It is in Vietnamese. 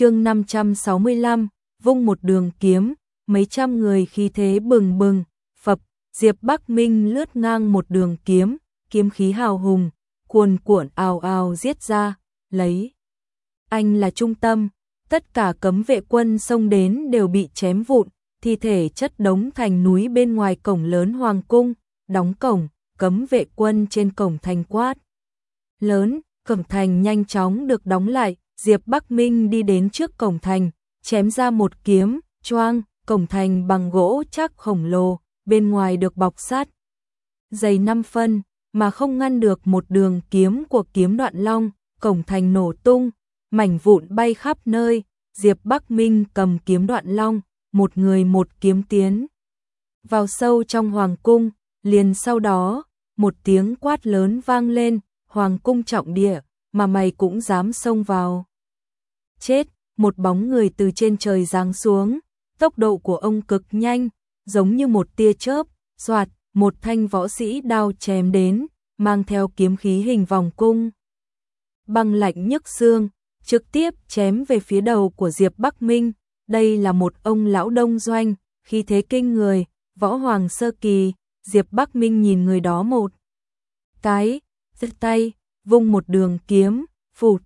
chương 565, vung một đường kiếm, mấy trăm người khí thế bừng bừng, phập, Diệp Bắc Minh lướt ngang một đường kiếm, kiếm khí hào hùng, cuồn cuộn ào ào giết ra, lấy. Anh là trung tâm, tất cả cấm vệ quân xông đến đều bị chém vụn, thi thể chất đống thành núi bên ngoài cổng lớn hoàng cung, đóng cổng, cấm vệ quân trên cổng thành quát. Lớn, cổng thành nhanh chóng được đóng lại, Diệp Bắc Minh đi đến trước cổng thành, chém ra một kiếm, choang, cổng thành bằng gỗ chắc khổng lồ, bên ngoài được bọc sát. Dày 5 phân, mà không ngăn được một đường kiếm của kiếm đoạn long, cổng thành nổ tung, mảnh vụn bay khắp nơi, Diệp Bắc Minh cầm kiếm đoạn long, một người một kiếm tiến. Vào sâu trong hoàng cung, liền sau đó, một tiếng quát lớn vang lên, hoàng cung trọng địa, mà mày cũng dám xông vào. Chết, một bóng người từ trên trời giáng xuống, tốc độ của ông cực nhanh, giống như một tia chớp, soạt, một thanh võ sĩ đao chém đến, mang theo kiếm khí hình vòng cung. Băng lạnh nhức xương, trực tiếp chém về phía đầu của Diệp Bắc Minh, đây là một ông lão đông doanh, khi thế kinh người, võ hoàng sơ kỳ, Diệp Bắc Minh nhìn người đó một cái, giật tay, vung một đường kiếm, phụt,